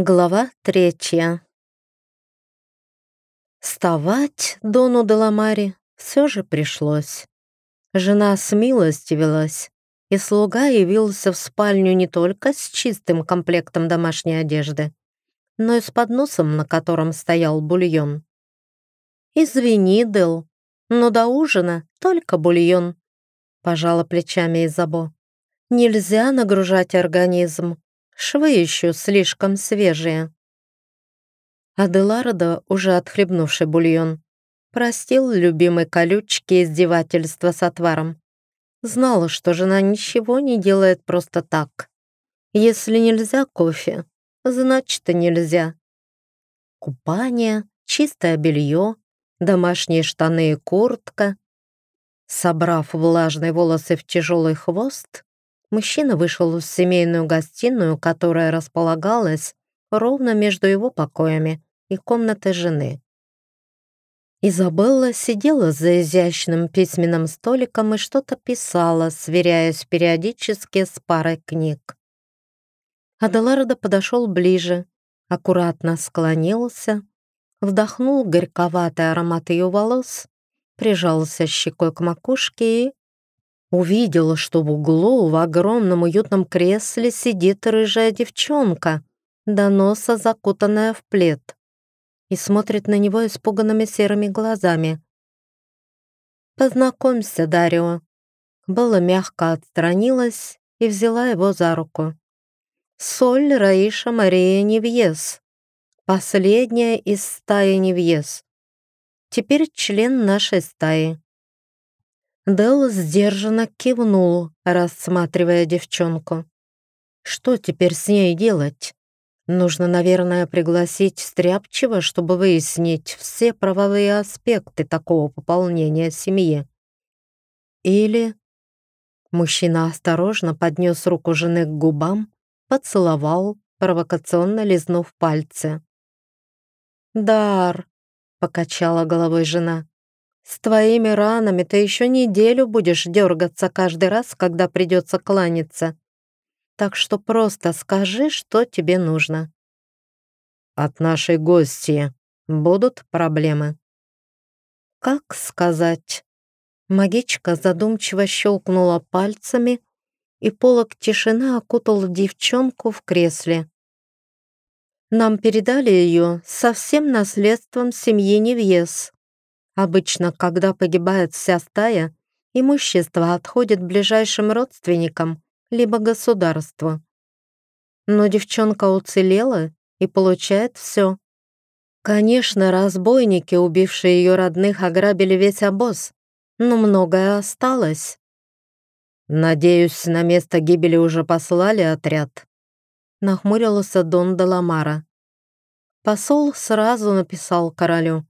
Глава третья. Вставать Дону Деламари все же пришлось. Жена смилостивилась, и слуга явился в спальню не только с чистым комплектом домашней одежды, но и с подносом, на котором стоял бульон. «Извини, Дел, но до ужина только бульон», — пожала плечами Изабо. «Нельзя нагружать организм, Швы еще слишком свежие. Аделарда, уже отхлебнувший бульон, простил любимой колючки издевательства с отваром. Знала, что жена ничего не делает просто так. Если нельзя кофе, значит и нельзя. Купание, чистое белье, домашние штаны и куртка. Собрав влажные волосы в тяжелый хвост, Мужчина вышел в семейную гостиную, которая располагалась ровно между его покоями и комнатой жены. Изабелла сидела за изящным письменным столиком и что-то писала, сверяясь периодически с парой книг. Аделардо подошел ближе, аккуратно склонился, вдохнул горьковатый аромат ее волос, прижался щекой к макушке и увидела, что в углу в огромном уютном кресле сидит рыжая девчонка, до носа закутанная в плед, и смотрит на него испуганными серыми глазами. «Познакомься, Дарио». Белла мягко отстранилась и взяла его за руку. «Соль Раиша Мария Невьес, последняя из стаи Невьес. Теперь член нашей стаи. Дел сдержанно кивнул, рассматривая девчонку. Что теперь с ней делать? Нужно, наверное, пригласить Стряпчего, чтобы выяснить все правовые аспекты такого пополнения семьи. Или... Мужчина осторожно поднес руку жены к губам, поцеловал, провокационно лизнув пальцы. «Дар», — покачала головой жена, с твоими ранами ты еще неделю будешь дергаться каждый раз, когда придется кланяться. Так что просто скажи, что тебе нужно. От нашей гости будут проблемы. Как сказать? Магичка задумчиво щелкнула пальцами, и полог тишины окутал девчонку в кресле. Нам передали ее со всем наследством семьи Невьес. Обычно, когда погибает вся стая, имущество отходит ближайшим родственникам либо государству. Но девчонка уцелела и получает все. Конечно, разбойники, убившие ее родных, ограбили весь обоз, но многое осталось. «Надеюсь, на место гибели уже послали отряд?» Нахмурился Дон Деламара. Посол сразу написал королю.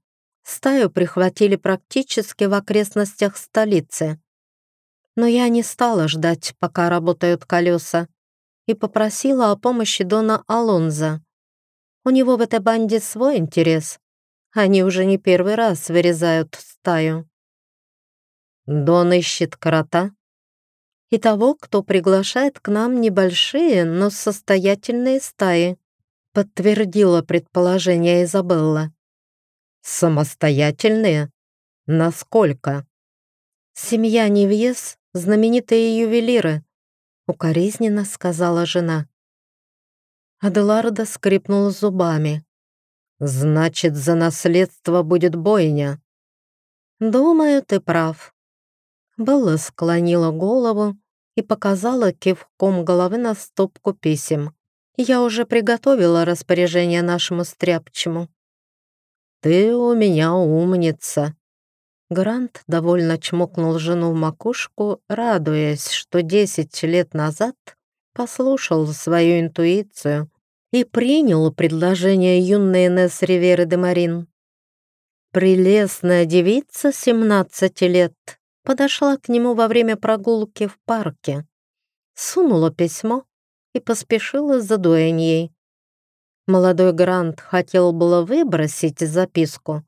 Стаю прихватили практически в окрестностях столицы. Но я не стала ждать, пока работают колеса, и попросила о помощи Дона Алонза. У него в этой банде свой интерес. Они уже не первый раз вырезают стаю. Дон ищет крота и того, кто приглашает к нам небольшие, но состоятельные стаи, подтвердила предположение Изабелла. Самостоятельные? Насколько? Семья Невьес — знаменитые ювелиры, укоризненно сказала жена. Аделарда скрипнула зубами. «Значит, за наследство будет бойня». «Думаю, ты прав». Белла склонила голову и показала кивком головы на стопку писем. «Я уже приготовила распоряжение нашему стряпчему. «Ты у меня умница!» Грант довольно чмокнул жену в макушку, радуясь, что десять лет назад послушал свою интуицию и принял предложение юной Несс Риверы де Марин. Прелестная девица 17 лет подошла к нему во время прогулки в парке, сунула письмо и поспешила за дуэньей. Молодой Грант хотел было выбросить записку,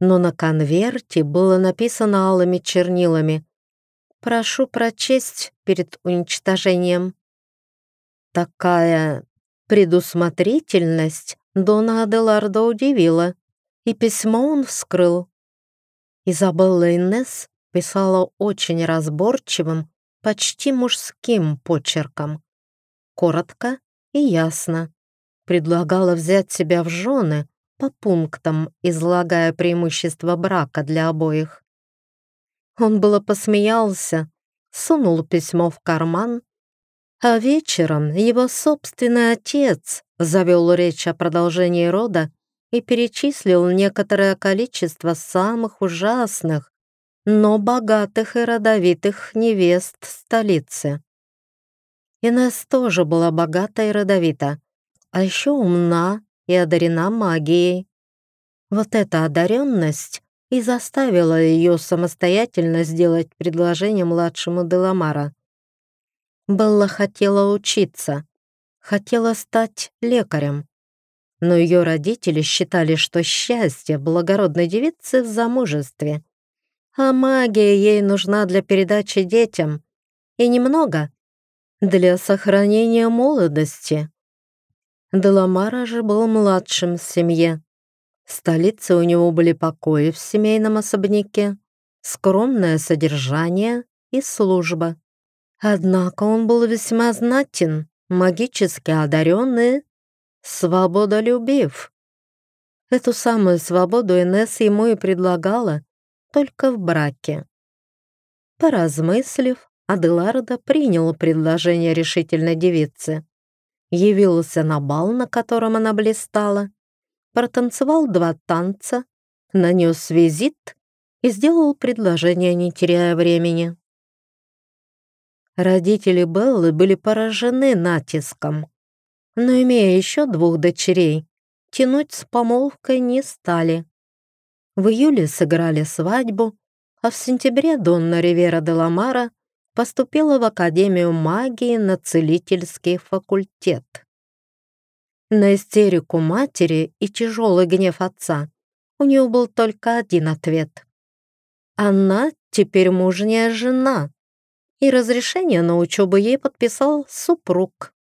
но на конверте было написано алыми чернилами «Прошу прочесть перед уничтожением». Такая Предусмотрительность Дона Аделардо удивила, и письмо он вскрыл. Изабелла Инесс писала очень разборчивым, почти мужским почерком. Коротко и ясно. Предлагала взять себя в жены по пунктам, излагая преимущества брака для обоих. Он было посмеялся, сунул письмо в карман, а вечером его собственный отец завел речь о продолжении рода и перечислил некоторое количество самых ужасных, но богатых и родовитых невест столицы. Инесс тоже была богата и родовита, а еще умна и одарена магией. Вот эта одаренность и заставила ее самостоятельно сделать предложение младшему Деламара. Белла хотела учиться, хотела стать лекарем, но ее родители считали, что счастье благородной девицы в замужестве, а магия ей нужна для передачи детям, и немного для сохранения молодости. Деламара же был младшим в семье. В столице у него были покои в семейном особняке, скромное содержание и служба. Однако он был весьма знатен, магически одаренный, свободолюбив. Эту самую свободу Инесс ему и предлагала, только в браке. Поразмыслив, Аделардо принял предложение решительной девицы. Явился на бал, на котором она блистала, протанцевал два танца, нанес визит и сделал предложение, не теряя времени. Родители Беллы были поражены натиском, но, имея еще двух дочерей, тянуть с помолвкой не стали. В июле сыграли свадьбу, а в сентябре Донна Ривера де Ламара поступила в Академию магии на целительский факультет. На истерику матери и тяжелый гнев отца у нее был только один ответ. Она теперь мужняя жена, и разрешение на учебу ей подписал супруг.